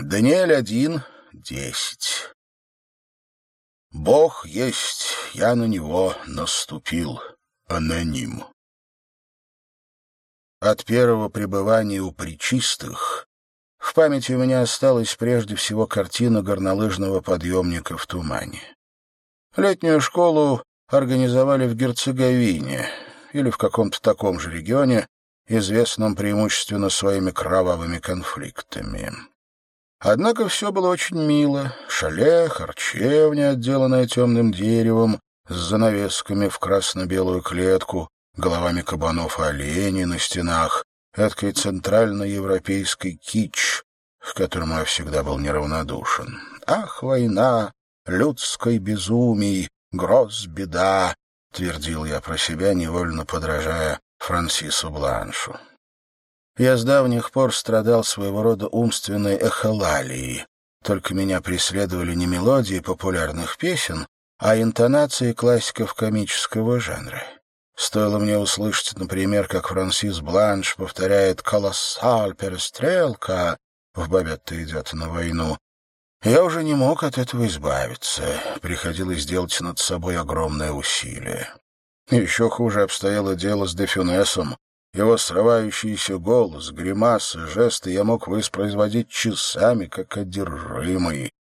Даниэль один, десять. Бог есть, я на него наступил. Аноним. От первого пребывания у причистых в памяти у меня осталась прежде всего картина горнолыжного подъемника в тумане. Летнюю школу организовали в Герцеговине или в каком-то таком же регионе, известном преимущественно своими кровавыми конфликтами. Однако все было очень мило. Шале, харчевня, отделанная темным деревом, с занавесками в красно-белую клетку, головами кабанов и оленей на стенах, эдакой центральноевропейский кич, к которому я всегда был неравнодушен. Ах, война, людской безумий, гроз, беда, твердил я про себя, невольно подражая Франсису Бланшу. Я с давних пор страдал своего рода умственной эхолалией, только меня преследовали не мелодии популярных песен, а интонации классиков комического жанра. Стоило мне услышать, например, как Франсис Бланш повторяет «Колоссаль перестрелка» в «Бабетта идет на войну», я уже не мог от этого избавиться. Приходилось делать над собой огромное усилие. Еще хуже обстояло дело с Дефюнесом. Его срывающийся голос, гримасы, жесты я мог воспроизводить часами, как одержимый.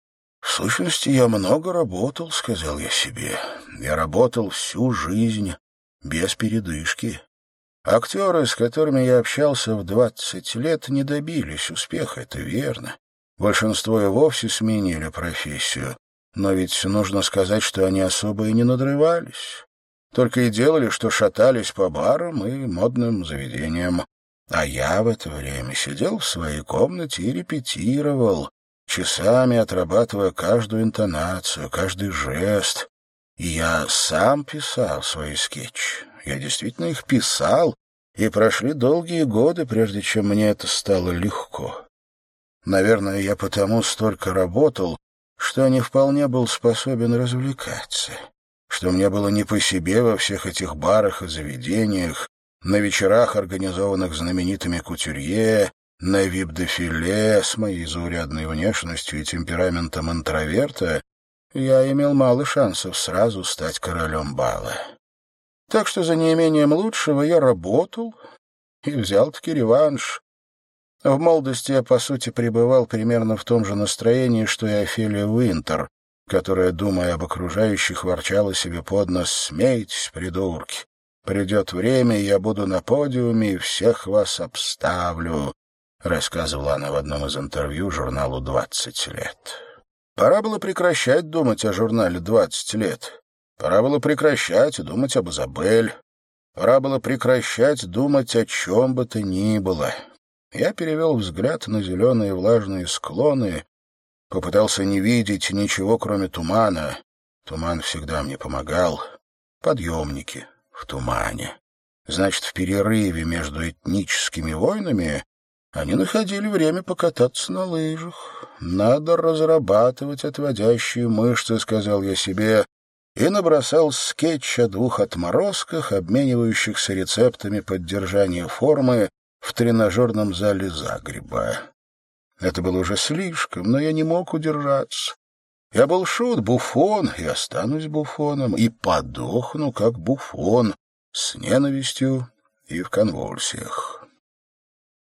В сущности, я много работал, — сказал я себе. Я работал всю жизнь, без передышки. Актеры, с которыми я общался в двадцать лет, не добились успеха, это верно. Большинство и вовсе сменили профессию. Но ведь нужно сказать, что они особо и не надрывались. Только и делали, что шатались по барам и модным заведениям. А я в это время сидел в своей комнате и репетировал, часами отрабатывая каждую интонацию, каждый жест. И я сам писал свои скетчи. Я действительно их писал, и прошли долгие годы, прежде чем мне это стало легко. Наверное, я потому столько работал, что не вполне был способен развлекаться, что мне было не по себе во всех этих барах и заведениях, на вечерах, организованных знаменитыми кутюрье, на вип-дефиле с моей заурядной внешностью и темпераментом интроверта, я имел мало шансов сразу стать королем бала. Так что за неимением лучшего я работал и взял-таки реванш, в молодости я, по сути, пребывал примерно в том же настроении, что и Офелия Уинтер, которая, думая об окружающих, ворчала себе под нос «Смейтесь, придурки! Придет время, я буду на подиуме и всех вас обставлю», — рассказывала она в одном из интервью журналу «Двадцать лет». Пора было прекращать думать о журнале «Двадцать лет». Пора было прекращать думать об Изабель. Пора было прекращать думать о чем бы то ни было. Я перевел взгляд на зеленые влажные склоны, попытался не видеть ничего, кроме тумана. Туман всегда мне помогал. Подъемники в тумане. Значит, в перерыве между этническими войнами они находили время покататься на лыжах. Надо разрабатывать отводящие мышцы, сказал я себе, и набросал скетч о двух отморозках, обменивающихся рецептами поддержания формы в тренажерном зале Загреба. Это было уже слишком, но я не мог удержаться. Я был шут, буфон, и останусь буфоном, и подохну, как буфон, с ненавистью и в конвульсиях.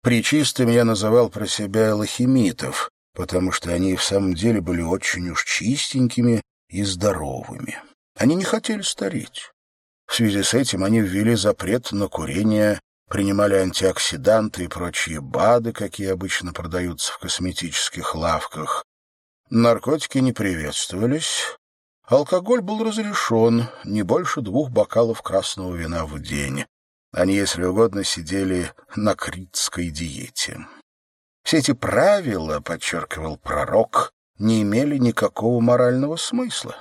Причистым я называл про себя элохимитов, потому что они в самом деле были очень уж чистенькими и здоровыми. Они не хотели стареть. В связи с этим они ввели запрет на курение принимали антиоксиданты и прочие БАДы, какие обычно продаются в косметических лавках. Наркотики не приветствовались. Алкоголь был разрешен, не больше двух бокалов красного вина в день. Они, если угодно, сидели на критской диете. Все эти правила, подчеркивал пророк, не имели никакого морального смысла.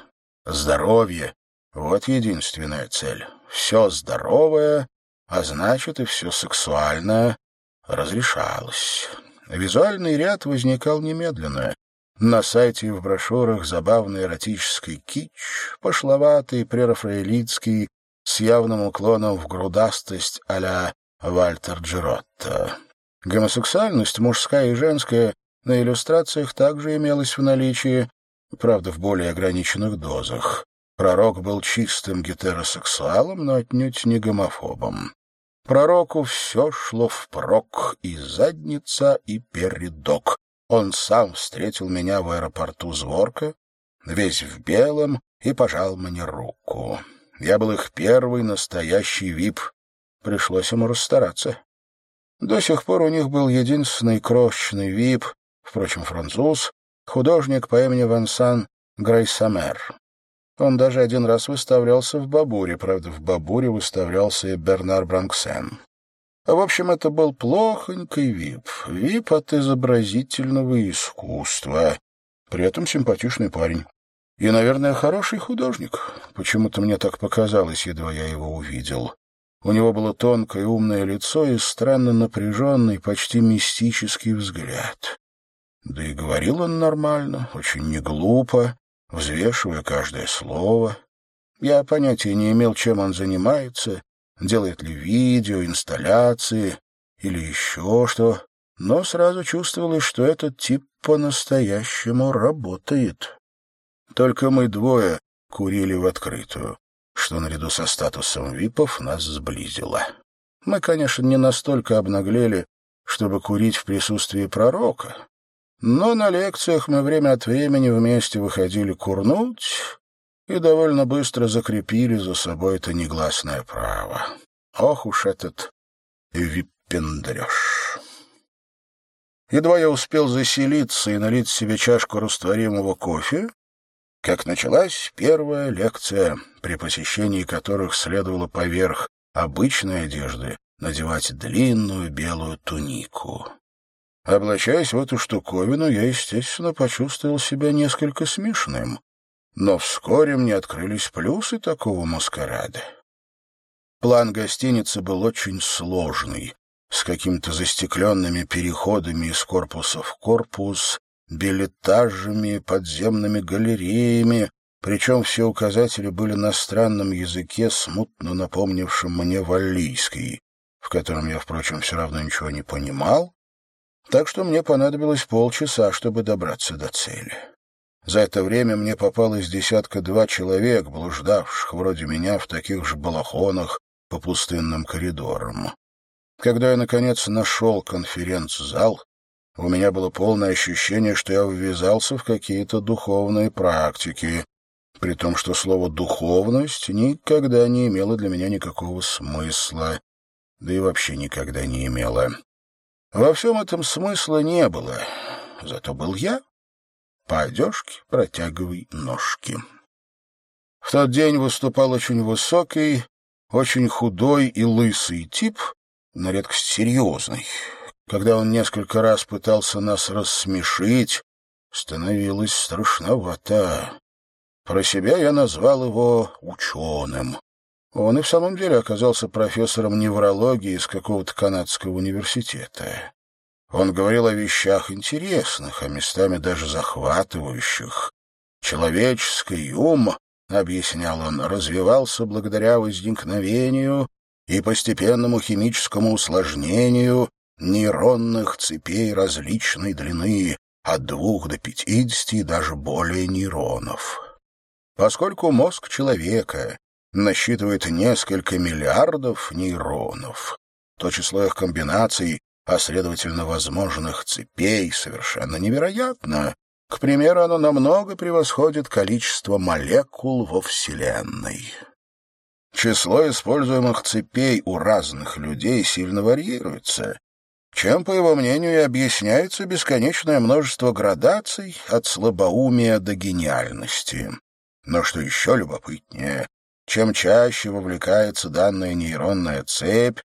Здоровье — вот единственная цель. Все здоровое а значит и все сексуальное разрешалось. Визуальный ряд возникал немедленно. На сайте и в брошюрах забавный эротический кич, пошловатый, прерафаэлитский, с явным уклоном в грудастость а-ля Вальтер Джеротто. Гомосексуальность, мужская и женская, На иллюстрациях также имелось в наличии, правда, в более ограниченных дозах. Пророк был чистым гетеросексуалом, но отнюдь не гомофобом. Пророку все шло впрок, и задница, и передок. Он сам встретил меня в аэропорту Зворка, весь в белом, и пожал мне руку. Я был их первый настоящий вип. Пришлось ему расстараться. До сих пор у них был единственный крошечный вип, впрочем, француз, художник по имени Вансан Грейсамер. Он даже один раз выставлялся в Бабуре, правда, в Бабуре выставлялся и Бернар Бранксен. В общем, это был плохонький вип, вип от изобразительного искусства. При этом симпатичный парень. И, наверное, хороший художник. Почему-то мне так показалось, едва я его увидел. У него было тонкое умное лицо и странно напряженный, почти мистический взгляд. Да и говорил он нормально, очень неглупо, взвешивая каждое слово. Я понятия не имел, чем он занимается, делает ли видео, инсталляции или еще что, но сразу чувствовалось, что этот тип по-настоящему работает. Только мы двое курили в открытую, что наряду со статусом випов нас сблизило. Мы, конечно, не настолько обнаглели, чтобы курить в присутствии пророка, но на лекциях мы время от времени вместе выходили курнуть и довольно быстро закрепили за собой это негласное право. Ох уж этот виппендреж! Едва я успел заселиться и налить себе чашку растворимого кофе, как началась первая лекция, при посещении которых следовало поверх обычной одежды надевать длинную белую тунику. Облачаясь в эту штуковину, я, естественно, почувствовал себя несколько смешным. Но вскоре мне открылись плюсы такого маскарада. План гостиницы был очень сложный, с какими-то застекленными переходами из корпуса в корпус, билетажами, подземными галереями, причем все указатели были на странном языке, смутно напомнившем мне валлийский, в котором я, впрочем, все равно ничего не понимал, так что мне понадобилось полчаса, чтобы добраться до цели. За это время мне попалось десятка-два человек, блуждавших вроде меня в таких же балахонах по пустынным коридорам. Когда я, наконец, нашел конференц-зал, у меня было полное ощущение, что я ввязался в какие-то духовные практики, при том, что слово «духовность» никогда не имело для меня никакого смысла, да и вообще никогда не имело. Во всем этом смысла не было, зато был я. По одежке протягивай ножки. В тот день выступал очень высокий, очень худой и лысый тип, на редкость серьезный. Когда он несколько раз пытался нас рассмешить, становилось страшновато. Про себя я назвал его ученым. Он и в самом деле оказался профессором неврологии из какого-то канадского университета. Он говорил о вещах интересных, а местами даже захватывающих. Человеческий ум, объяснял он, развивался благодаря возникновению и постепенному химическому усложнению нейронных цепей различной длины, от двух до пятидесяти и даже более нейронов. Поскольку мозг человека насчитывает несколько миллиардов нейронов. То число их комбинаций, а следовательно возможных цепей, совершенно невероятно. К примеру, оно намного превосходит количество молекул во Вселенной. Число используемых цепей у разных людей сильно варьируется, чем, по его мнению, и объясняется бесконечное множество градаций от слабоумия до гениальности. Но что еще любопытнее, чем чаще вовлекается данная нейронная цепь,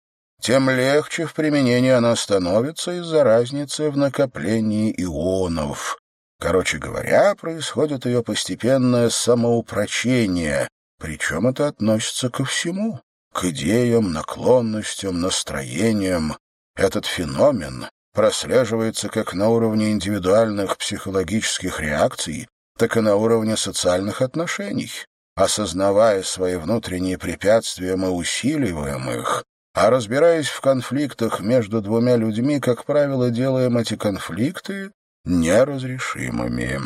тем легче в применении она становится из-за разницы в накоплении ионов. Короче говоря, происходит ее постепенное самоупрочение, причем это относится ко всему, к идеям, наклонностям, настроениям. Этот феномен прослеживается как на уровне индивидуальных психологических реакций, так и на уровне социальных отношений. Осознавая свои внутренние препятствия, мы усиливаем их, а разбираясь в конфликтах между двумя людьми, как правило, делаем эти конфликты неразрешимыми.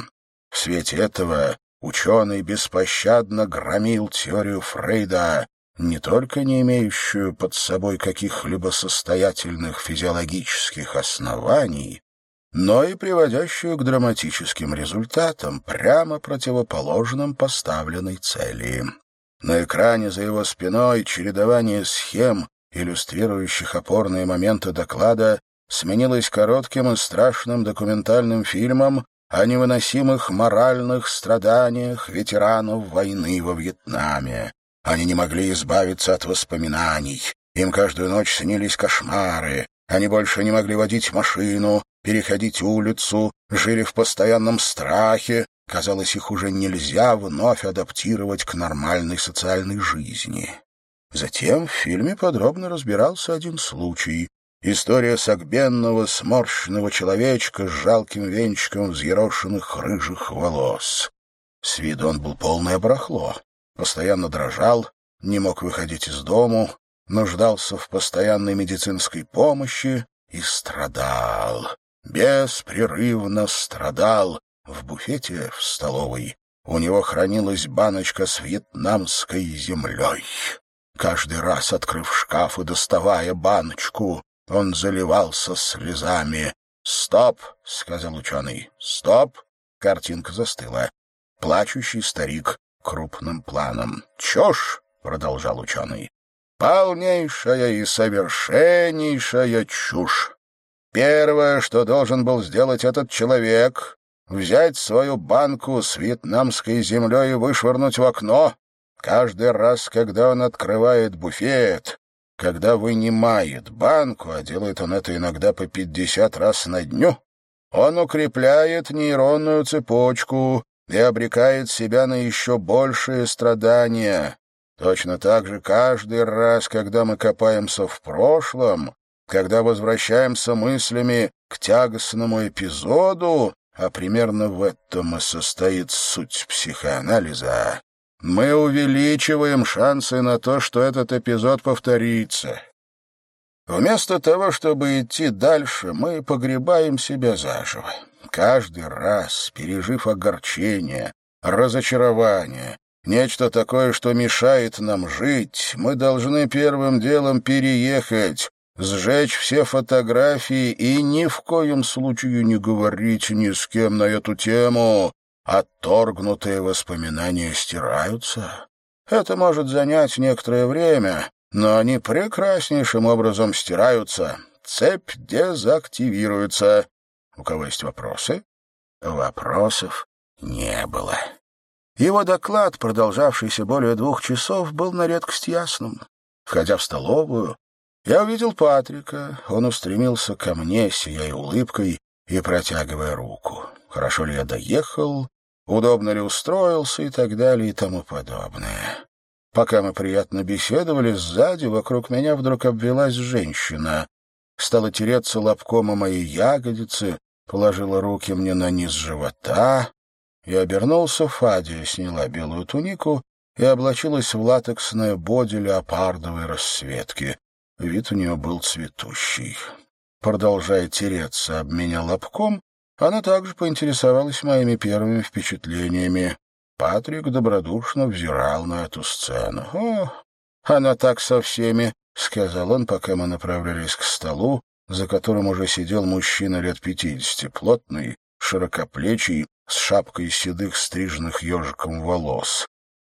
В свете этого ученый беспощадно громил теорию Фрейда, не только не имеющую под собой каких-либо состоятельных физиологических оснований, но и приводящую к драматическим результатам, прямо противоположным поставленной цели. На экране за его спиной чередование схем, иллюстрирующих опорные моменты доклада, сменилось коротким и страшным документальным фильмом о невыносимых моральных страданиях ветеранов войны во Вьетнаме. Они не могли избавиться от воспоминаний. Им каждую ночь снились кошмары. Они больше не могли водить машину, переходить улицу, жили в постоянном страхе. Казалось, их уже нельзя вновь адаптировать к нормальной социальной жизни. Затем в фильме подробно разбирался один случай. История согбенного, сморщенного человечка с жалким венчиком взъерошенных рыжих волос. С виду он был полное барахло. Постоянно дрожал, не мог выходить из дому, нуждался в постоянной медицинской помощи и страдал беспрерывно страдал. В буфете в столовой у него хранилась баночка с вьетнамской землей. Каждый раз, открыв шкаф и доставая баночку, он заливался слезами. «Стоп!» — сказал ученый. «Стоп!» — картинка застыла. Плачущий старик крупным планом. «Чушь!» — продолжал ученый. «Полнейшая и совершеннейшая чушь. Первое, что должен был сделать этот человек, взять свою банку с вьетнамской землей и вышвырнуть в окно. Каждый раз, когда он открывает буфет, когда вынимает банку, а делает он это иногда по пятьдесят раз на дню, он укрепляет нейронную цепочку и обрекает себя на еще большие страдания. Точно так же каждый раз, когда мы копаемся в прошлом, когда возвращаемся мыслями к тягостному эпизоду, а примерно в этом и состоит суть психоанализа, мы увеличиваем шансы на то, что этот эпизод повторится. Вместо того, чтобы идти дальше, мы погребаем себя заживо. Каждый раз, пережив огорчение, разочарование, нечто такое, что мешает нам жить, мы должны первым делом переехать, сжечь все фотографии и ни в коем случае не говорить ни с кем на эту тему. Отторгнутые воспоминания стираются. Это может занять некоторое время, но они прекраснейшим образом стираются. Цепь дезактивируется. У кого есть вопросы? Вопросов не было. Его доклад, продолжавшийся более двух часов, был на редкость ясным. Входя в столовую, я увидел Патрика. Он устремился ко мне, сияя улыбкой и протягивая руку. Хорошо ли я доехал, удобно ли устроился и так далее и тому подобное. Пока мы приятно беседовали, сзади вокруг меня вдруг обвелась женщина. Стала тереться лобком о мои ягодицы, положила руки мне на низ живота. Я обернулся, Фадия сняла белую тунику и облачилась в латексное боди леопардовой расцветки. Вид у нее был цветущий. Продолжая тереться об меня лобком, она также поинтересовалась моими первыми впечатлениями. Патрик добродушно взирал на эту сцену. «О, она так со всеми», — сказал он, пока мы направлялись к столу, за которым уже сидел мужчина лет пятидесяти, плотный, широкоплечий, с шапкой седых стриженных ежиком волос.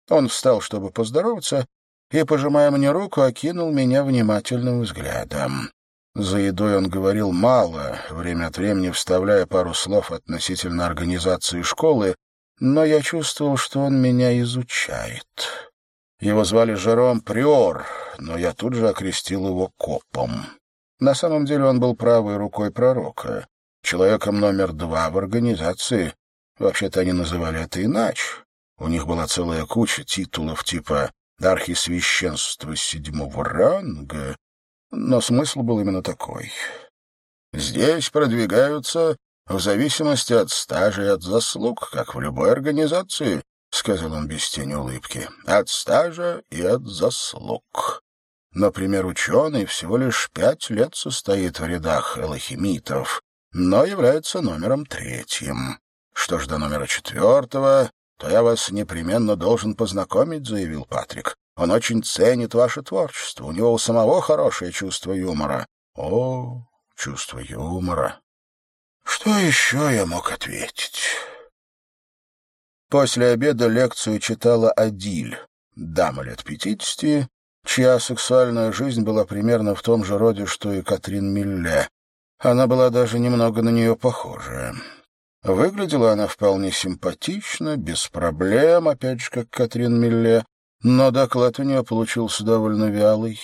Он встал, чтобы поздороваться, и, пожимая мне руку, окинул меня внимательным взглядом. За едой он говорил мало, время от времени вставляя пару слов относительно организации школы, но я чувствовал, что он меня изучает. Его звали Жером Приор, но я тут же окрестил его копом. На самом деле он был правой рукой пророка, человеком номер два в организации. Вообще-то они называли это иначе. У них была целая куча титулов типа архисвященство седьмого ранга, но смысл был именно такой. Здесь продвигаются в зависимости от стажа и от заслуг, как в любой организации, — сказал он без тени улыбки, — от стажа и от заслуг. Например, ученый всего лишь пять лет состоит в рядах алхимитов, но является номером третьим. Что ж до номера четвертого, то я вас непременно должен познакомить, — заявил Патрик. Он очень ценит ваше творчество, у него у самого хорошее чувство юмора. О, чувство юмора. Что еще я мог ответить? После обеда лекцию читала Адиль, дама лет пятидесяти, чья сексуальная жизнь была примерно в том же роде, что и Катрин Милле. Она была даже немного на нее похожа. Выглядела она вполне симпатично, без проблем, опять же, как Катрин Милле, но доклад у нее получился довольно вялый.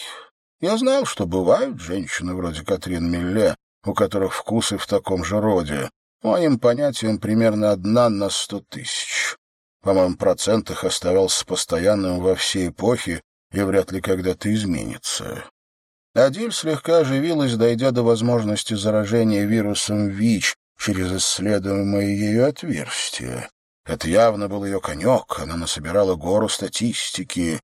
Я знал, что бывают женщины вроде Катрин Милле, у которых вкусы в таком же роде, моим понятиям примерно одна на сто тысяч. По-моему, процент их оставался постоянным во все эпохи и вряд ли когда-то изменится. Адиль слегка оживилась, дойдя до возможности заражения вирусом ВИЧ через исследуемое ею отверстие. Это явно был ее конек, она насобирала гору статистики.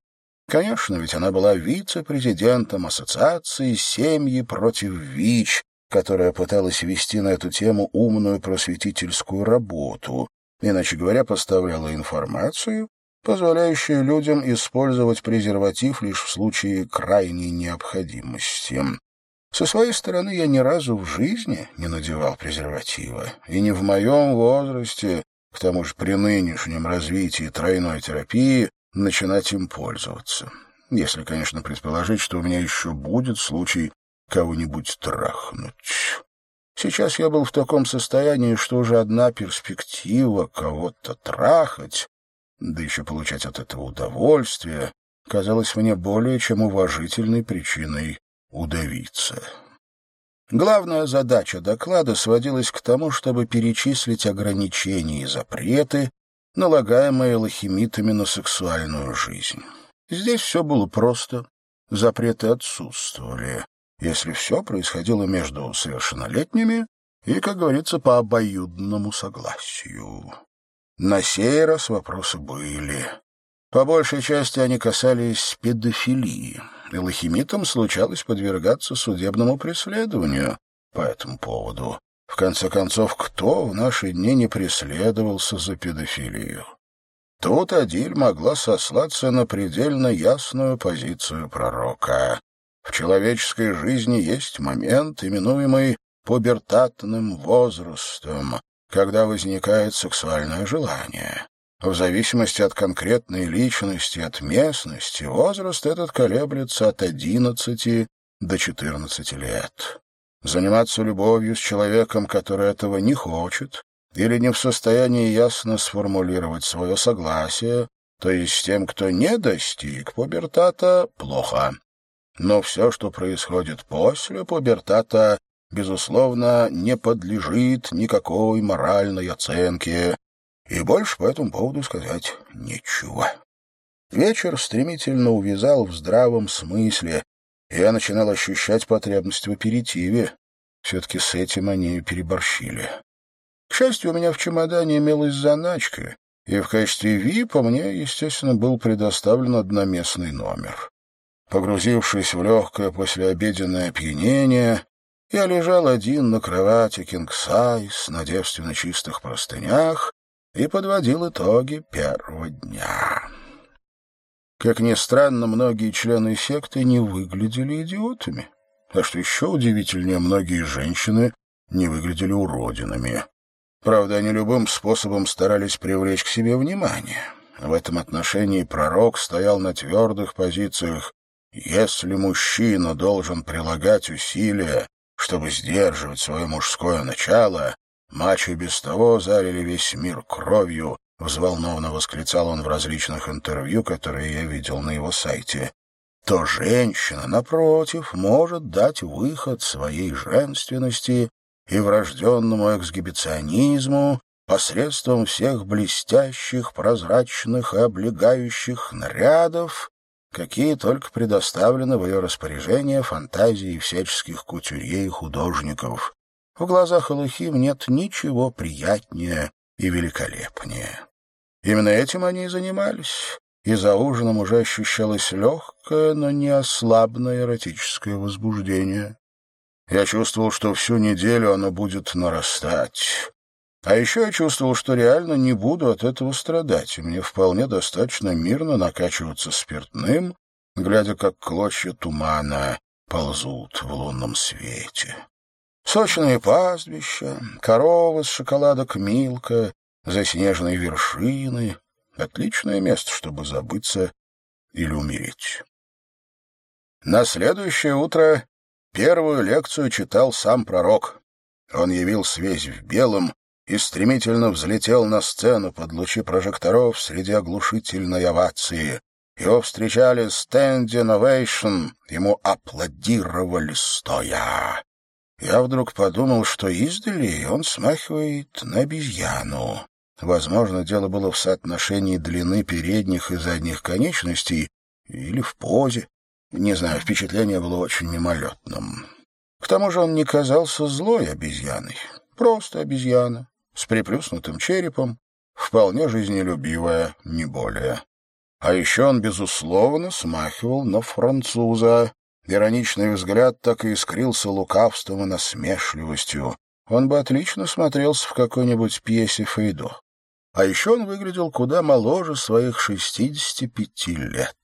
Конечно, ведь она была вице-президентом Ассоциации «Семьи против ВИЧ», которая пыталась вести на эту тему умную просветительскую работу, иначе говоря, поставляла информацию, позволяющую людям использовать презерватив лишь в случае крайней необходимости. Со своей стороны я ни разу в жизни не надевал презерватива, и не в моем возрасте, к тому же при нынешнем развитии тройной терапии, начинать им пользоваться. Если, конечно, предположить, что у меня еще будет случай кого-нибудь трахнуть. Сейчас я был в таком состоянии, что уже одна перспектива кого-то трахать, да еще получать от этого удовольствие, казалась мне более чем уважительной причиной удавиться. Главная задача доклада сводилась к тому, чтобы перечислить ограничения и запреты, налагаемые лохимитами на сексуальную жизнь. Здесь все было просто, запреты отсутствовали если все происходило между совершеннолетними и, как говорится, по обоюдному согласию. На сей раз вопросы были. По большей части они касались педофилии, и лохимитам случалось подвергаться судебному преследованию по этому поводу. В конце концов, кто в наши дни не преследовался за педофилию? Тут Адиль могла сослаться на предельно ясную позицию пророка. В человеческой жизни есть момент, именуемый пубертатным возрастом, когда возникает сексуальное желание. В зависимости от конкретной личности, от местности, возраст этот колеблется от 11 до 14 лет. Заниматься любовью с человеком, который этого не хочет, или не в состоянии ясно сформулировать свое согласие, то есть с тем, кто не достиг пубертата, плохо. Но все, что происходит после пубертата, безусловно, не подлежит никакой моральной оценке, и больше по этому поводу сказать нечего. Вечер стремительно увязал в здравом смысле, и я начинал ощущать потребность в аперитиве. Все-таки с этим они переборщили. К счастью, у меня в чемодане имелась заначка, и в качестве ВИПа мне, естественно, был предоставлен одноместный номер. Погрузившись в легкое послеобеденное опьянение, я лежал один на кровати кинг-сайз на девственно чистых простынях и подводил итоги первого дня. Как ни странно, многие члены секты не выглядели идиотами. А что еще удивительнее, многие женщины не выглядели уродинами. Правда, они любым способом старались привлечь к себе внимание. В этом отношении пророк стоял на твердых позициях если мужчина должен прилагать усилия, чтобы сдерживать свое мужское начало, мачо без того залили весь мир кровью, взволнованно восклицал он в различных интервью, которые я видел на его сайте, то женщина, напротив, может дать выход своей женственности и врожденному эксгибиционизму посредством всех блестящих, прозрачных и облегающих нарядов, какие только предоставлены в ее распоряжение фантазии всяческих кутюрье и художников. В глазах Алухим нет ничего приятнее и великолепнее. Именно этим они и занимались, и за ужином уже ощущалось легкое, но не ослабное эротическое возбуждение. Я чувствовал, что всю неделю оно будет нарастать. А еще я чувствовал, что реально не буду от этого страдать, и мне вполне достаточно мирно накачиваться спиртным, глядя, как клочья тумана ползут в лунном свете. Сочные пастбища, коровы с шоколадок Милка, заснеженные вершины — отличное место, чтобы забыться или умереть. На следующее утро первую лекцию читал сам пророк. Он явился весь в белом и стремительно взлетел на сцену под лучи прожекторов среди оглушительной овации. Его встречали standing ovation, ему аплодировали стоя. Я вдруг подумал, что издали он смахивает на обезьяну. Возможно, дело было в соотношении длины передних и задних конечностей или в позе. Не знаю, впечатление было очень мимолетным. К тому же он не казался злой обезьяной. Просто обезьяна, с приплюснутым черепом, вполне жизнелюбивая, не более. А еще он, безусловно, смахивал на француза. Ироничный взгляд так и искрился лукавством и насмешливостью. Он бы отлично смотрелся в какой-нибудь пьесе Фейдо. А еще он выглядел куда моложе своих шестидесяти пяти лет.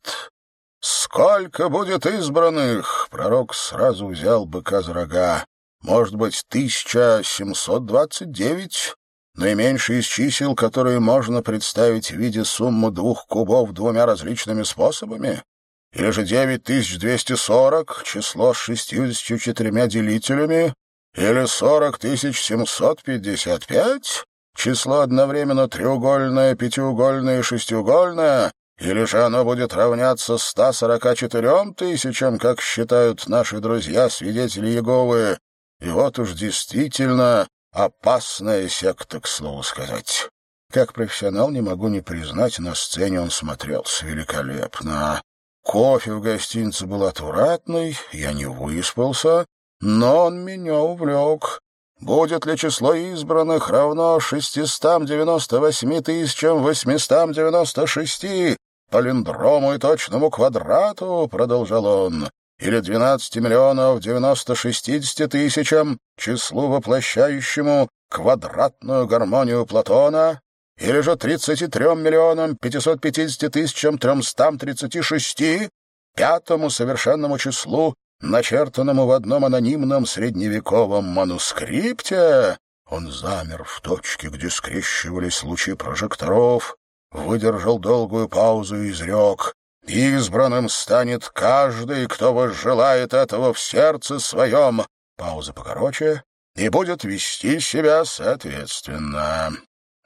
«Сколько будет избранных?» — пророк сразу взял быка за рога. «Может быть, тысяча семьсот двадцать девять?» наименьшее из чисел, которые можно представить в виде суммы двух кубов двумя различными способами? Или же 9240, число с 64 делителями? Или 40755, число одновременно треугольное, пятиугольное и шестиугольное? Или же оно будет равняться 144 тысячам, как считают наши друзья-свидетели Иеговы? И вот уж действительно Опасная секта, к слову сказать. Как профессионал не могу не признать, на сцене он смотрелся великолепно. Кофе в гостинице был отвратный, я не выспался, но он меня увлек. Будет ли число избранных равно 698 тысячам 896 палиндрому и точному квадрату, продолжал он или 12 миллионов 960 тысячам, числу воплощающему квадратную гармонию Платона, или же 33 миллионам 550 тысячам 336, пятому совершенному числу, начертанному в одном анонимном средневековом манускрипте, он замер в точке, где скрещивались лучи прожекторов, выдержал долгую паузу и изрек Избранным станет каждый, кто возжелает этого в сердце своем. Пауза покороче. И будет вести себя соответственно.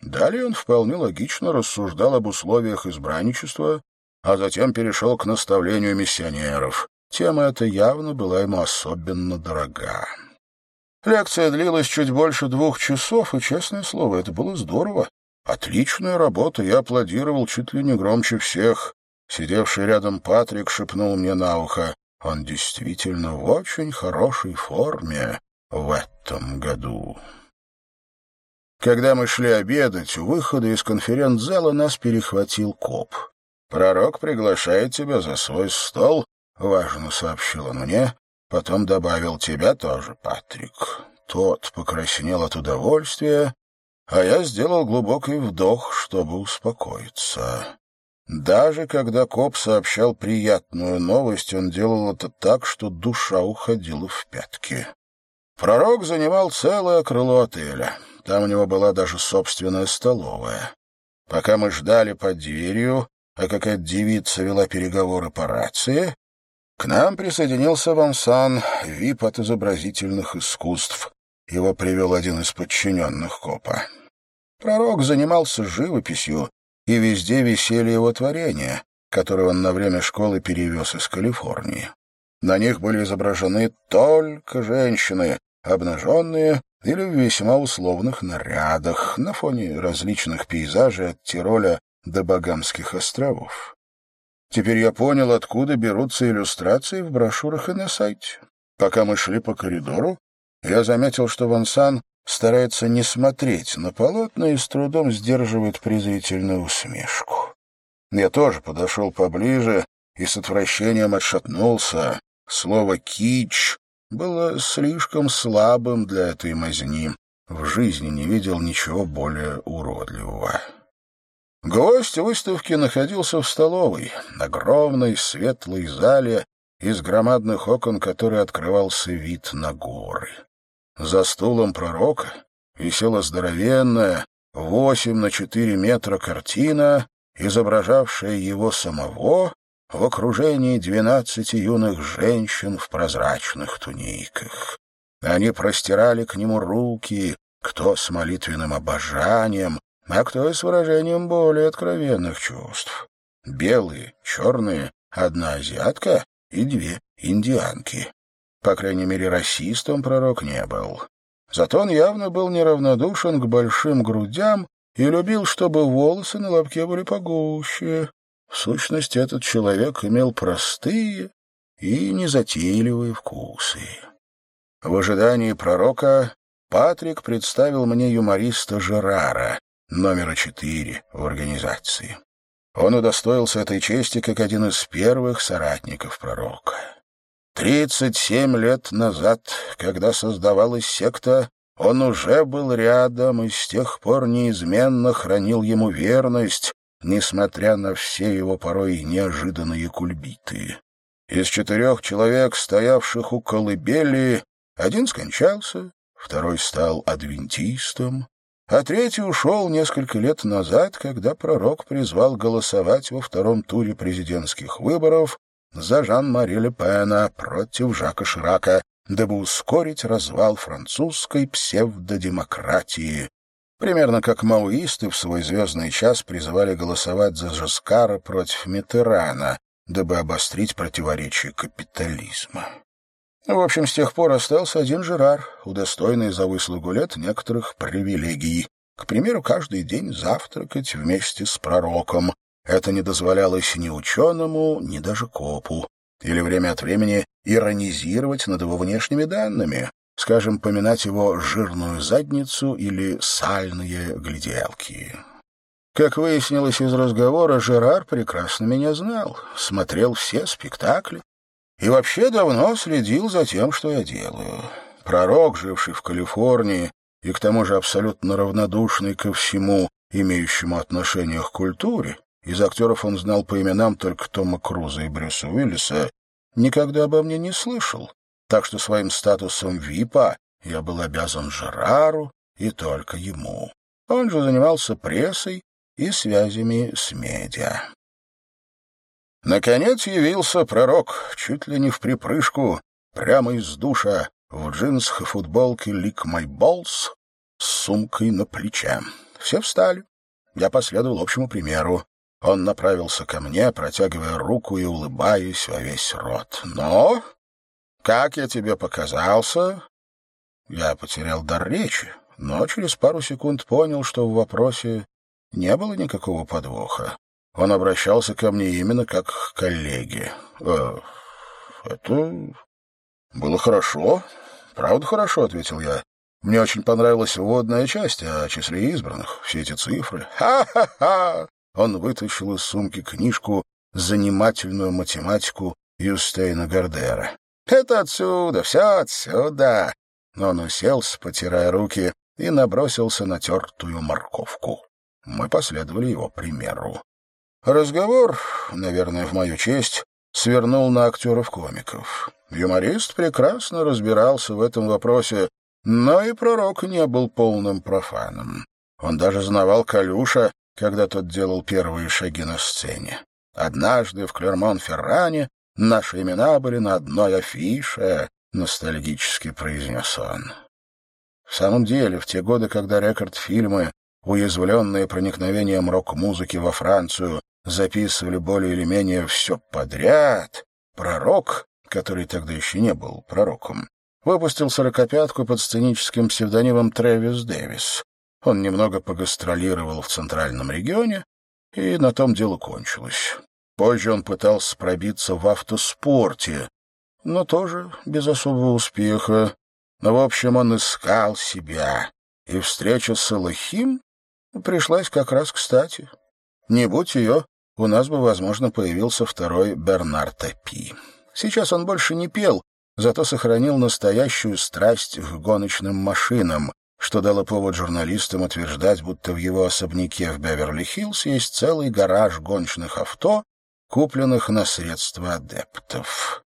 Далее он вполне логично рассуждал об условиях избранничества, а затем перешел к наставлению миссионеров. Тема эта явно была ему особенно дорога. Лекция длилась чуть больше двух часов, и, честное слово, это было здорово. Отличная работа, я аплодировал чуть ли не громче всех. Сидевший рядом Патрик шепнул мне на ухо. Он действительно в очень хорошей форме в этом году. Когда мы шли обедать, у выхода из конференц-зала нас перехватил коп. «Пророк приглашает тебя за свой стол», — важно сообщил он мне, потом добавил «тебя тоже, Патрик». Тот покраснел от удовольствия, а я сделал глубокий вдох, чтобы успокоиться. Даже когда коп сообщал приятную новость, он делал это так, что душа уходила в пятки. Пророк занимал целое крыло отеля. Там у него была даже собственная столовая. Пока мы ждали под дверью, а какая-то девица вела переговоры по рации, к нам присоединился Вансан, вип от изобразительных искусств. Его привел один из подчиненных копа. Пророк занимался живописью и везде висели его творения, которые он на время школы перевез из Калифорнии. На них были изображены только женщины, обнаженные или в весьма условных нарядах, на фоне различных пейзажей от Тироля до Багамских островов. Теперь я понял, откуда берутся иллюстрации в брошюрах и на сайте. Пока мы шли по коридору, я заметил, что Вансан старается не смотреть на полотна и с трудом сдерживает презрительную усмешку. Я тоже подошел поближе и с отвращением отшатнулся. Слово «кич» было слишком слабым для этой мазни. В жизни не видел ничего более уродливого. Гость выставки находился в столовой, огромной светлой зале, из громадных окон которой открывался вид на горы. За стулом пророка висела здоровенная, восемь на четыре метра картина, изображавшая его самого в окружении двенадцати юных женщин в прозрачных туниках. Они простирали к нему руки, кто с молитвенным обожанием, а кто и с выражением более откровенных чувств. Белые, черные, одна азиатка и две индианки. По крайней мере, расистом пророк не был. Зато он явно был неравнодушен к большим грудям и любил, чтобы волосы на лобке были погуще. В сущности, этот человек имел простые и незатейливые вкусы. В ожидании пророка Патрик представил мне юмориста Жерара, номера четыре в организации. Он удостоился этой чести как один из первых соратников пророка. Тридцать семь лет назад, когда создавалась секта, он уже был рядом и с тех пор неизменно хранил ему верность, несмотря на все его порой неожиданные кульбиты. Из четырех человек, стоявших у колыбели, один скончался, второй стал адвентистом, а третий ушел несколько лет назад, когда пророк призвал голосовать во втором туре президентских выборов за Жан-Мари Ле Пена против Жака Ширака, дабы ускорить развал французской псевдодемократии. Примерно как маоисты в свой звездный час призывали голосовать за Жескара против Митерана, дабы обострить противоречие капитализма. В общем, с тех пор остался один Жерар, удостоенный за выслугу лет некоторых привилегий. К примеру, каждый день завтракать вместе с пророком. Это не дозволялось ни ученому, ни даже копу. Или время от времени иронизировать над его внешними данными, скажем, поминать его жирную задницу или сальные гляделки. Как выяснилось из разговора, Жерар прекрасно меня знал, смотрел все спектакли, и вообще давно следил за тем, что я делаю. Пророк, живший в Калифорнии и к тому же абсолютно равнодушный ко всему, имеющему отношение к культуре, из актеров он знал по именам только Тома Круза и Брюса Уиллиса, никогда обо мне не слышал, так что своим статусом ВИПа я был обязан Жерару и только ему. Он же занимался прессой и связями с медиа. Наконец явился пророк, чуть ли не в припрыжку, прямо из душа, в джинсах и футболке «Lick my balls» с сумкой на плече. Все встали. Я последовал общему примеру. Он направился ко мне, протягивая руку и улыбаясь во весь рот. «Но? Как я тебе показался?» Я потерял дар речи, но через пару секунд понял, что в вопросе не было никакого подвоха. Он обращался ко мне именно как к коллеге. «Э, «Это было хорошо. Правда хорошо», — ответил я. «Мне очень понравилась вводная часть о числе избранных, все эти цифры. Ха-ха-ха!» Он вытащил из сумки книжку «Занимательную математику» Юстейна Гардера. «Это отсюда, все отсюда!» Но он уселся, потирая руки, и набросился на тертую морковку. Мы последовали его примеру. Разговор, наверное, в мою честь, свернул на актеров-комиков. Юморист прекрасно разбирался в этом вопросе, но и пророк не был полным профаном. Он даже знавал Калюша, когда тот делал первые шаги на сцене. Однажды в Клермон-Ферране наши имена были на одной афише, ностальгически произнес он. В самом деле, в те годы, когда рекорд-фильмы, уязвленные проникновением рок-музыки во Францию, записывали более или менее все подряд, пророк, который тогда еще не был пророком, выпустил сорокопятку под сценическим псевдонимом Трэвис Дэвис. Он немного погастролировал в центральном регионе, и на том дело кончилось. Позже он пытался пробиться в автоспорте, но тоже без особого успеха. Но, в общем, он искал себя, и встреча с Элохим пришлась как раз кстати. Не будь ее, у нас бы, возможно, появился второй Бернар Тапи. Сейчас он больше не пел, зато сохранил настоящую страсть к гоночным машинам, что дало повод журналистам утверждать, будто в его особняке в Беверли-Хиллз есть целый гараж гоночных авто, купленных на средства адептов.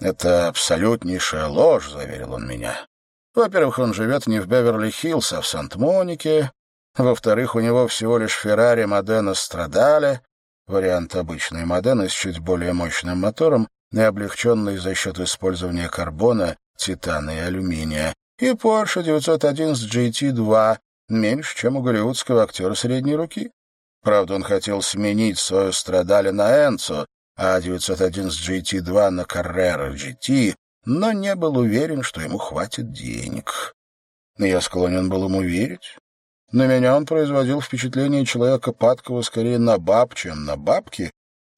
«Это абсолютнейшая ложь», — заверил он меня. «Во-первых, он живет не в Беверли-Хиллз, а в Сант-Монике. Во-вторых, у него всего лишь Феррари Модена Страдале, вариант обычной Модены с чуть более мощным мотором и облегченный за счет использования карбона, титана и алюминия, и Porsche 911 GT2, меньше, чем у голливудского актера средней руки. Правда, он хотел сменить свою страдали на Энцо, а 911 GT2 на Carrera GT, но не был уверен, что ему хватит денег. Я склонен был ему верить. На меня он производил впечатление человека падкого скорее на баб, чем на бабки,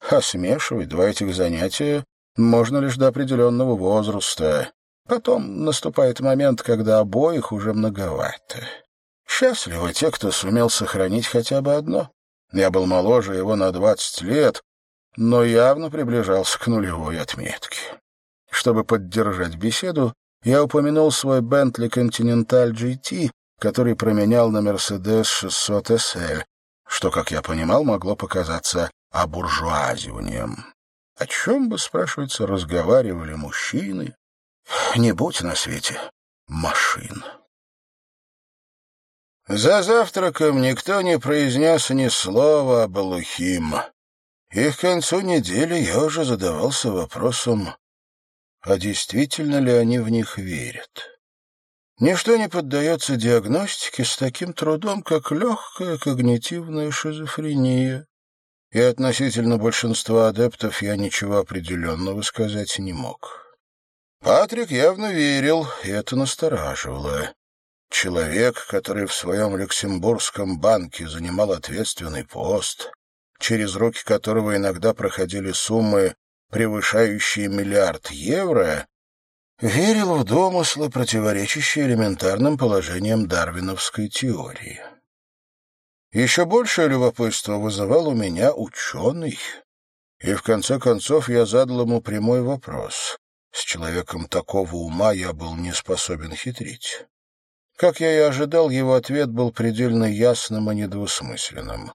а смешивать два этих занятия можно лишь до определенного возраста. Потом наступает момент, когда обоих уже многовато. Счастливы те, кто сумел сохранить хотя бы одно. Я был моложе его на двадцать лет, но явно приближался к нулевой отметке. Чтобы поддержать беседу, я упомянул свой Bentley Continental GT, который променял на Mercedes 600 SL, что, как я понимал, могло показаться обуржуазиванием. О чем бы, спрашивается, разговаривали мужчины, не будь на свете машин. За завтраком никто не произнес ни слова об Алухим. И к концу недели я уже задавался вопросом, а действительно ли они в них верят. Ничто не поддается диагностике с таким трудом, как легкая когнитивная шизофрения. И относительно большинства адептов я ничего определенного сказать не мог. Патрик явно верил, и это настораживало. Человек, который в своем люксембургском банке занимал ответственный пост, через руки которого иногда проходили суммы, превышающие миллиард евро, верил в домыслы, противоречащие элементарным положениям дарвиновской теории. Еще большее любопытство вызывал у меня ученый, и в конце концов я задал ему прямой вопрос. С человеком такого ума я был не способен хитрить. Как я и ожидал, его ответ был предельно ясным и недвусмысленным.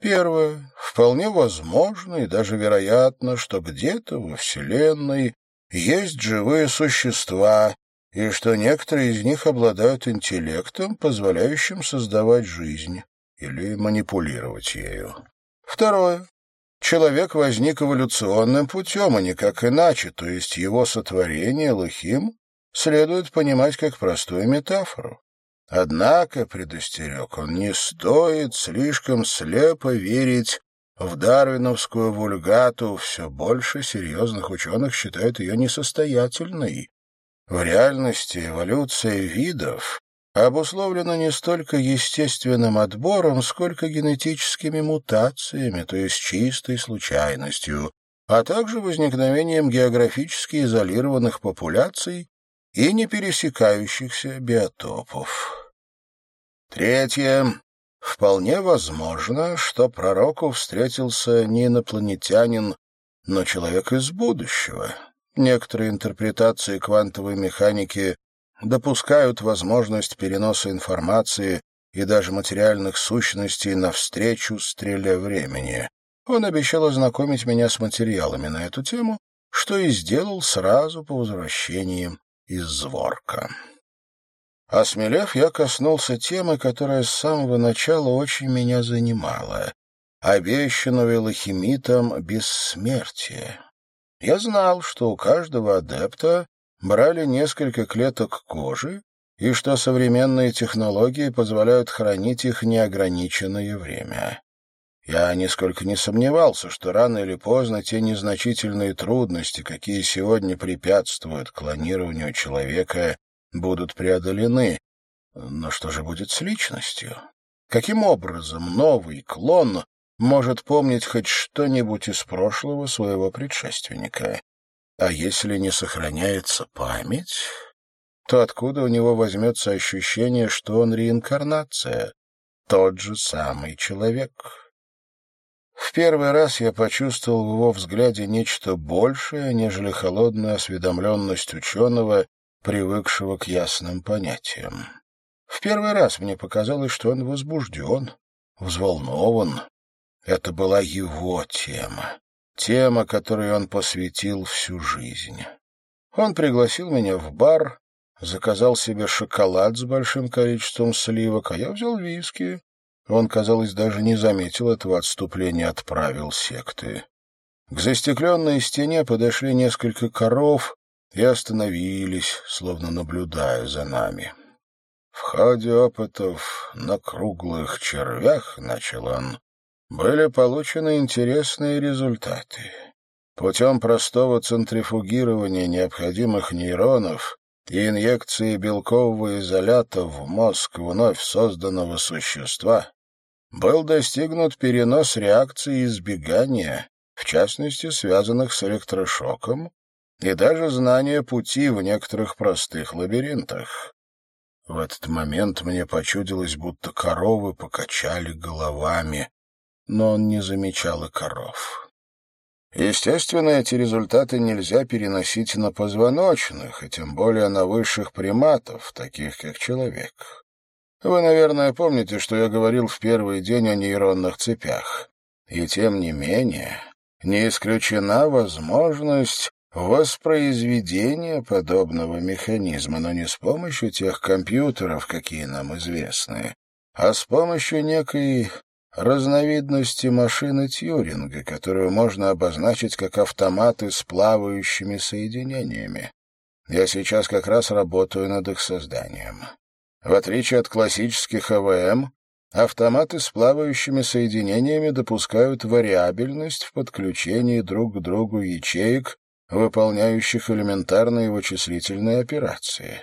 Первое. Вполне возможно и даже вероятно, что где-то во Вселенной есть живые существа, и что некоторые из них обладают интеллектом, позволяющим создавать жизнь или манипулировать ею. Второе. Человек возник эволюционным путем, а никак иначе, то есть его сотворение лохим следует понимать как простую метафору. Однако, предостерег он, не стоит слишком слепо верить в дарвиновскую вульгату, все больше серьезных ученых считают ее несостоятельной. В реальности эволюция видов обусловлено не столько естественным отбором, сколько генетическими мутациями, то есть чистой случайностью, а также возникновением географически изолированных популяций и не пересекающихся биотопов. Третье. Вполне возможно, что пророку встретился не инопланетянин, но человек из будущего. Некоторые интерпретации квантовой механики допускают возможность переноса информации и даже материальных сущностей навстречу стреле времени. Он обещал ознакомить меня с материалами на эту тему, что и сделал сразу по возвращении из Зворка. Осмелев, я коснулся темы, которая с самого начала очень меня занимала — обещанного Элохимитом бессмертия. Я знал, что у каждого адепта брали несколько клеток кожи и что современные технологии позволяют хранить их неограниченное время. Я нисколько не сомневался, что рано или поздно те незначительные трудности, какие сегодня препятствуют клонированию человека, будут преодолены. Но что же будет с личностью? Каким образом новый клон может помнить хоть что-нибудь из прошлого своего предшественника? А если не сохраняется память, то откуда у него возьмется ощущение, что он реинкарнация, тот же самый человек? В первый раз я почувствовал в его взгляде нечто большее, нежели холодная осведомленность ученого, привыкшего к ясным понятиям. В первый раз мне показалось, что он возбужден, взволнован. Это была его тема, тема, которой он посвятил всю жизнь. Он пригласил меня в бар, заказал себе шоколад с большим количеством сливок, а я взял виски. Он, казалось, даже не заметил этого отступления от правил секты. К застекленной стене подошли несколько коров и остановились, словно наблюдая за нами. В ходе опытов на круглых червях, — начал он, — были получены интересные результаты. Путем простого центрифугирования необходимых нейронов и инъекции белкового изолята в мозг вновь созданного существа был достигнут перенос реакции избегания, в частности, связанных с электрошоком, и даже знание пути в некоторых простых лабиринтах. В этот момент мне почудилось, будто коровы покачали головами, но он не замечал и коров. Естественно, эти результаты нельзя переносить на позвоночных, и тем более на высших приматов, таких как человек. Вы, наверное, помните, что я говорил в первый день о нейронных цепях. И тем не менее, не исключена возможность воспроизведение подобного механизма, но не с помощью тех компьютеров, какие нам известны, а с помощью некой разновидности машины Тьюринга, которую можно обозначить как автоматы с плавающими соединениями. Я сейчас как раз работаю над их созданием. В отличие от классических АВМ, автоматы с плавающими соединениями допускают вариабельность в подключении друг к другу ячеек выполняющих элементарные вычислительные операции.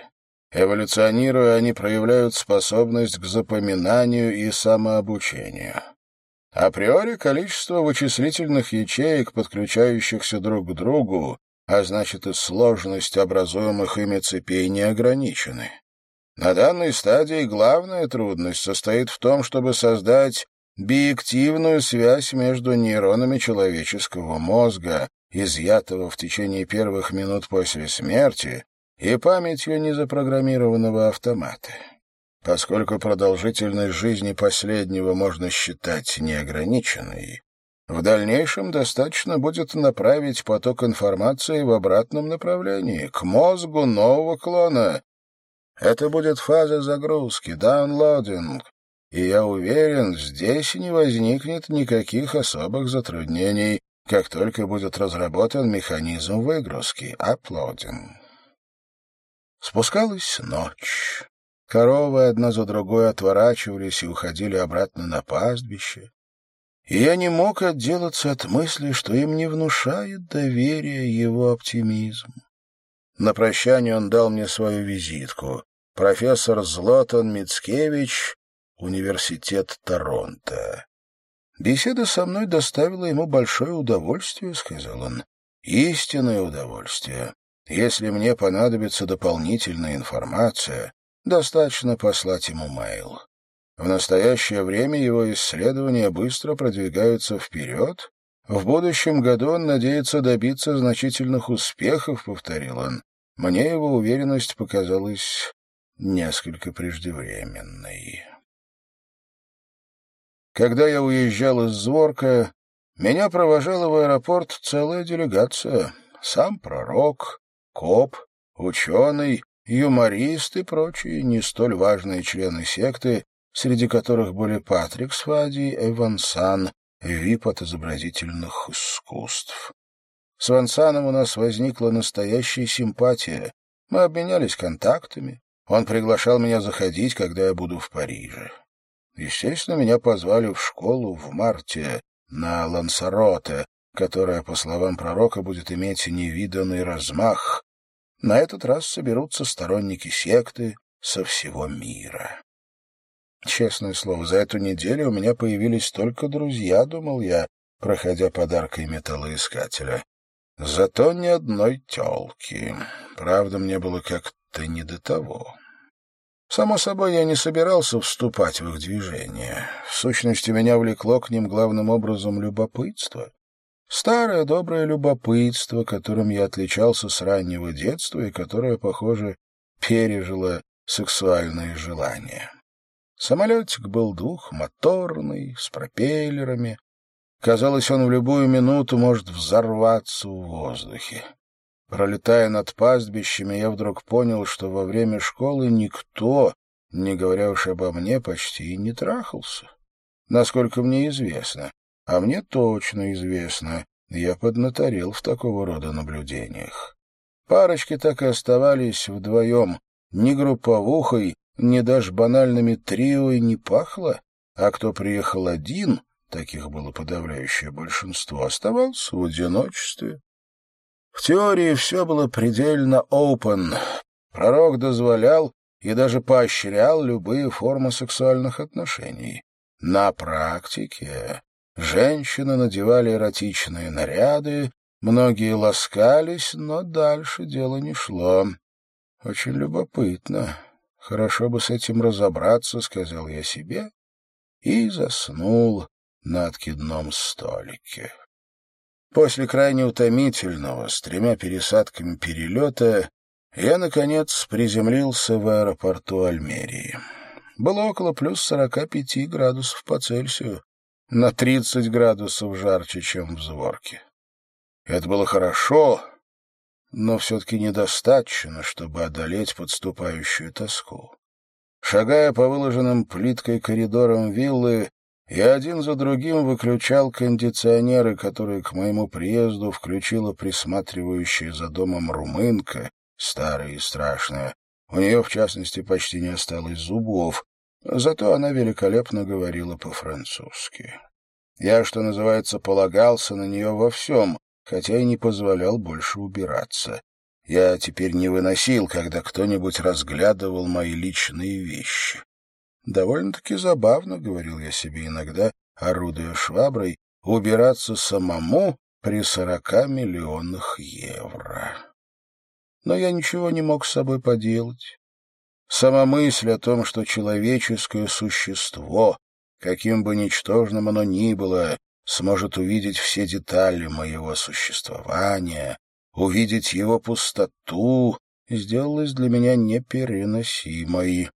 Эволюционируя, они проявляют способность к запоминанию и самообучению. Априори количество вычислительных ячеек, подключающихся друг к другу, а значит и сложность образуемых ими цепей не ограничены. На данной стадии главная трудность состоит в том, чтобы создать биактивную связь между нейронами человеческого мозга, изъятого в течение первых минут после смерти, и памятью незапрограммированного автомата. Поскольку продолжительность жизни последнего можно считать неограниченной, в дальнейшем достаточно будет направить поток информации в обратном направлении, к мозгу нового клона. Это будет фаза загрузки, даунлодинг, и я уверен, здесь не возникнет никаких особых затруднений, как только будет разработан механизм выгрузки, аплодинг. Спускалась ночь. Коровы одна за другой отворачивались и уходили обратно на пастбище. И я не мог отделаться от мысли, что им не внушает доверия его оптимизм. На прощание он дал мне свою визитку. Профессор Златан Мицкевич, Университет Торонто. Беседа со мной доставила ему большое удовольствие, — сказал он. Истинное удовольствие. Если мне понадобится дополнительная информация, достаточно послать ему мейл. В настоящее время его исследования быстро продвигаются вперед. В будущем году он надеется добиться значительных успехов, — повторил он. Мне его уверенность показалась несколько преждевременной. Когда я уезжал из Зворка, меня провожала в аэропорт целая делегация. Сам пророк, коп, ученый, юморист и прочие не столь важные члены секты, среди которых были Патрик Свади и Вансан, вип от изобразительных искусств. С Вансаном у нас возникла настоящая симпатия. Мы обменялись контактами. Он приглашал меня заходить, когда я буду в Париже. Естественно, меня позвали в школу в марте на Лансароте, которая, по словам пророка, будет иметь невиданный размах. На этот раз соберутся сторонники секты со всего мира. Честное слово, за эту неделю у меня появились только друзья, думал я, проходя подаркой металлоискателя. Зато ни одной тёлки. Правда, мне было как-то не до того. Само собой, я не собирался вступать в их движение. В сущности, меня влекло к ним главным образом любопытство. Старое доброе любопытство, которым я отличался с раннего детства и которое, похоже, пережило сексуальные желания. Самолетик был двухмоторный, с пропеллерами. Казалось, он в любую минуту может взорваться в воздухе. Пролетая над пастбищами, я вдруг понял, что во время школы никто, не говоря уж обо мне, почти и не трахался. Насколько мне известно, а мне точно известно, я поднаторел в такого рода наблюдениях. Парочки так и оставались вдвоем, ни групповухой, ни даже банальными трио и не пахло, а кто приехал один, таких было подавляющее большинство, оставался в одиночестве. В теории все было предельно open. Пророк дозволял и даже поощрял любые формы сексуальных отношений. На практике женщины надевали эротичные наряды, многие ласкались, но дальше дело не шло. Очень любопытно. Хорошо бы с этим разобраться, — сказал я себе, и заснул на откидном столике. После крайне утомительного, с тремя пересадками перелета, я, наконец, приземлился в аэропорту Альмерии. Было около плюс сорока пяти градусов по Цельсию, на тридцать градусов жарче, чем в Зворке. Это было хорошо, но все-таки недостаточно, чтобы одолеть подступающую тоску. Шагая по выложенным плиткой коридорам виллы, я один за другим выключал кондиционеры, которые к моему приезду включила присматривающая за домом румынка, старая и страшная. У нее, в частности, почти не осталось зубов, зато она великолепно говорила по-французски. Я, что называется, полагался на нее во всем, хотя и не позволял больше убираться. Я теперь не выносил, когда кто-нибудь разглядывал мои личные вещи. Довольно-таки забавно, — говорил я себе иногда, орудуя шваброй, убираться самому при сорока миллионах евро. Но я ничего не мог с собой поделать. Сама мысль о том, что человеческое существо, каким бы ничтожным оно ни было, сможет увидеть все детали моего существования, увидеть его пустоту, сделалась для меня непереносимой.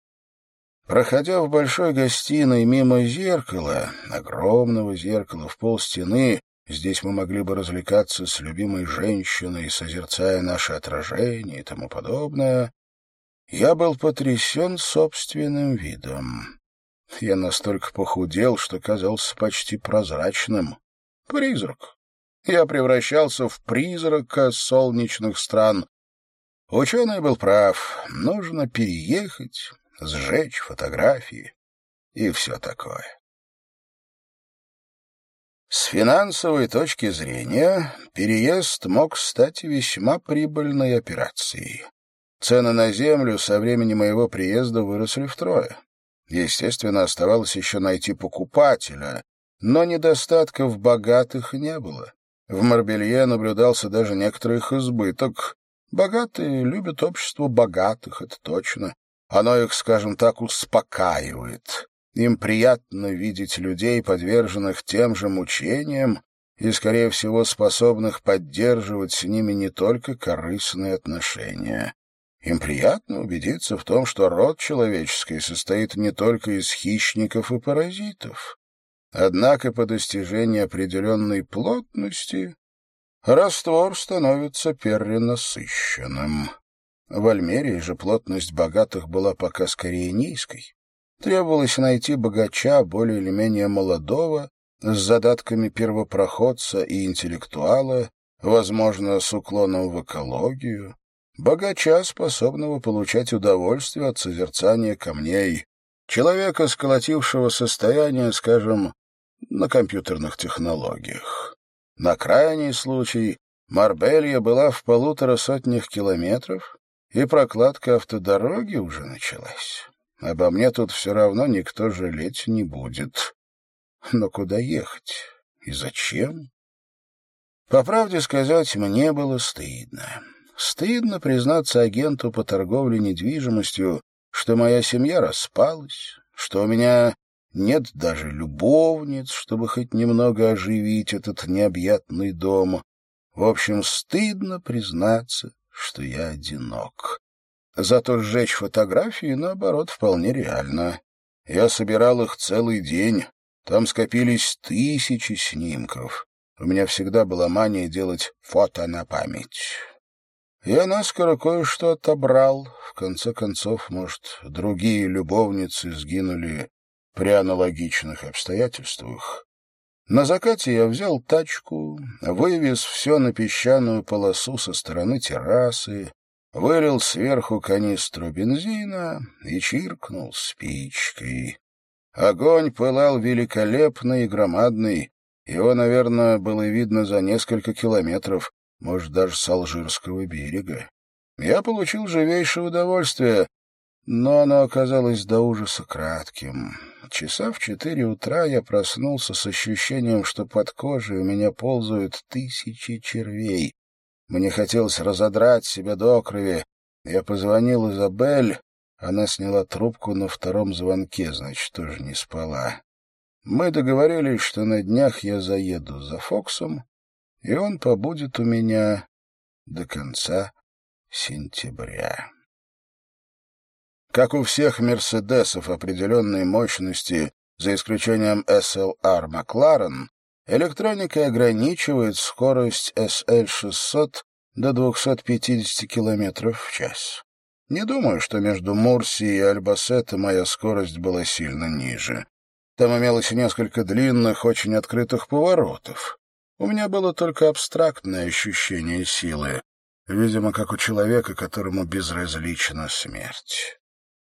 Проходя в большой гостиной мимо зеркала, огромного зеркала в пол стены, здесь мы могли бы развлекаться с любимой женщиной, созерцая наше отражение и тому подобное, я был потрясен собственным видом. Я настолько похудел, что казался почти прозрачным. Призрак. Я превращался в призрака солнечных стран. Ученый был прав. Нужно переехать, сжечь фотографии и все такое. С финансовой точки зрения переезд мог стать весьма прибыльной операцией. Цены на землю со времени моего приезда выросли втрое. Естественно, оставалось еще найти покупателя, но недостатков богатых не было. В Марбелье наблюдался даже некоторый их избыток. Богатые любят общество богатых, это точно. Оно их, скажем так, успокаивает. Им приятно видеть людей, подверженных тем же мучениям, и, скорее всего, способных поддерживать с ними не только корыстные отношения. Им приятно убедиться в том, что род человеческий состоит не только из хищников и паразитов. Однако по достижении определенной плотности раствор становится перенасыщенным. В Альмерии же плотность богатых была пока скорее низкой. Требовалось найти богача более или менее молодого, с задатками первопроходца и интеллектуала, возможно, с уклоном в экологию, богача, способного получать удовольствие от созерцания камней, человека, сколотившего состояние, скажем, на компьютерных технологиях. На крайний случай Марбелья была в полутора сотнях километров, и прокладка автодороги уже началась. Обо мне тут все равно никто жалеть не будет. Но куда ехать? И зачем? По правде сказать, мне было стыдно. Стыдно признаться агенту по торговле недвижимостью, что моя семья распалась, что у меня нет даже любовниц, чтобы хоть немного оживить этот необъятный дом. В общем, стыдно признаться, что я одинок. Зато сжечь фотографии, наоборот, вполне реально. Я собирал их целый день. Там скопились тысячи снимков. У меня всегда была мания делать фото на память. Я наскоро кое-что отобрал. В конце концов, может, другие любовницы сгинули при аналогичных обстоятельствах. На закате я взял тачку, вывез все на песчаную полосу со стороны террасы, вылил сверху канистру бензина и чиркнул спичкой. Огонь пылал великолепный и громадный. Его, наверное, было видно за несколько километров, может, даже с Алжирского берега. Я получил живейшее удовольствие, но оно оказалось до ужаса кратким. Часа в четыре утра я проснулся с ощущением, что под кожей у меня ползают тысячи червей. Мне хотелось разодрать себя до крови. Я позвонил Изабель. Она сняла трубку на втором звонке, значит, тоже не спала. Мы договорились, что на днях я заеду за Фоксом, и он побудет у меня до конца сентября. Как у всех «Мерседесов» определенной мощности, за исключением SLR Макларен, электроника ограничивает скорость SL600 до 250 км в час. Не думаю, что между Мурси и Альбасетом моя скорость была сильно ниже. Там имелось несколько длинных, очень открытых поворотов. У меня было только абстрактное ощущение силы, видимо, как у человека, которому безразлична смерть.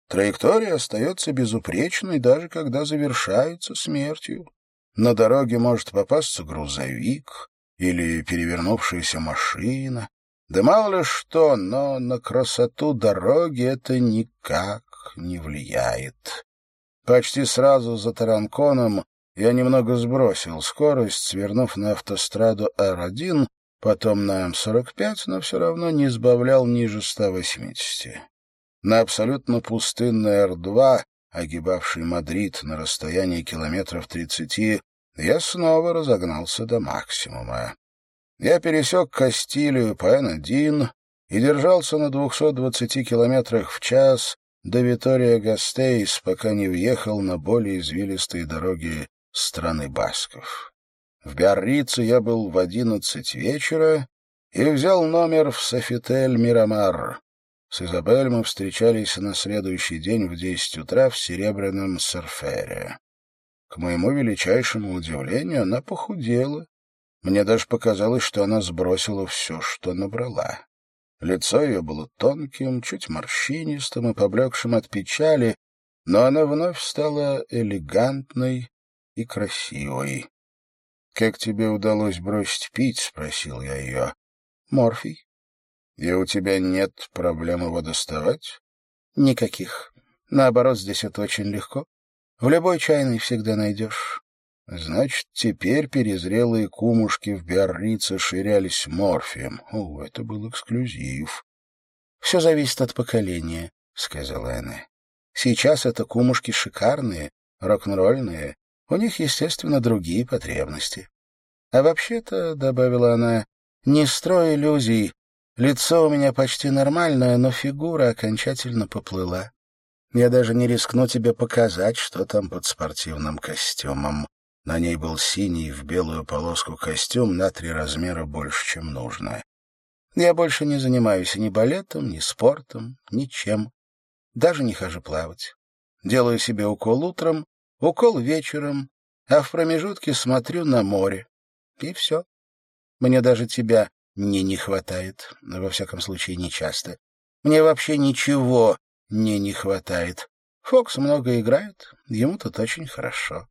Траектория остается безупречной, даже когда завершается смертью. На дороге может попасться грузовик или перевернувшаяся машина. Да мало ли что, но на красоту дороги это никак не влияет. Почти сразу за Таранконом я немного сбросил скорость, свернув на автостраду Р-1, потом на М-45, но все равно не сбавлял ниже 180. На абсолютно пустынной Р-2, огибавшей Мадрид на расстоянии километров тридцати, я снова разогнался до максимума. Я пересек Кастилию по Н-1 и держался на 220 километрах в час до Витория-Гастейс, пока не въехал на более извилистые дороги страны Басков. В Биаррице я был в одиннадцать вечера и взял номер в Софитель-Мирамар. С Изабель мы встречались на следующий день в десять утра в Серебряном Серфере. К моему величайшему удивлению, она похудела. Мне даже показалось, что она сбросила все, что набрала. Лицо ее было тонким, чуть морщинистым и поблекшим от печали, но она вновь стала элегантной и красивой. — Как тебе удалось бросить пить? — спросил я ее. — Морфий. И у тебя нет проблем его доставать? Никаких. Наоборот, здесь это очень легко. В любой чайной всегда найдешь. Значит, теперь перезрелые кумушки в Биаррице ширялись морфием. О, это был эксклюзив. Все зависит от поколения, — сказала она. Сейчас это кумушки шикарные, рок-н-ролльные. У них, естественно, другие потребности. А вообще-то, — добавила она, — не строй иллюзий. Лицо у меня почти нормальное, но фигура окончательно поплыла. Я даже не рискну тебе показать, что там под спортивным костюмом. На ней был синий в белую полоску костюм на три размера больше, чем нужно. Я больше не занимаюсь ни балетом, ни спортом, ничем. Даже не хожу плавать. Делаю себе укол утром, укол вечером, а в промежутке смотрю на море. И все. Мне даже тебя мне не хватает, во всяком случае, не часто. Мне вообще ничего не не хватает. Фокс много играет, ему тут очень хорошо.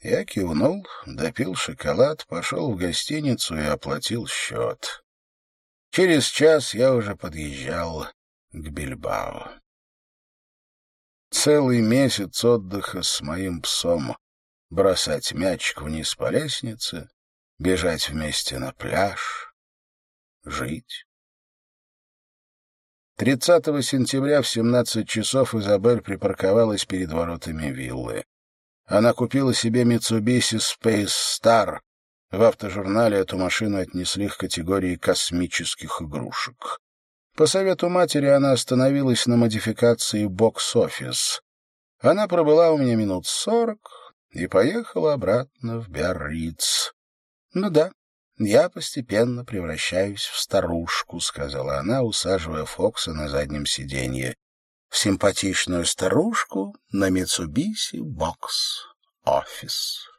Я кивнул, допил шоколад, пошел в гостиницу и оплатил счет. Через час я уже подъезжал к Бильбао. Целый месяц отдыха с моим псом, бросать мячик вниз по лестнице, бежать вместе на пляж — жить. 30 сентября в 17 часов Изабель припарковалась перед воротами виллы. Она купила себе Mitsubishi Space Star. В автожурнале эту машину отнесли к категории космических игрушек. По совету матери она остановилась на модификации бокс-офис. Она пробыла у меня минут сорок и поехала обратно в Биарриц. Ну да, я постепенно превращаюсь в старушку, — сказала она, усаживая Фокса на заднем сиденье в симпатичную старушку на Митсубиси Бокс Офис.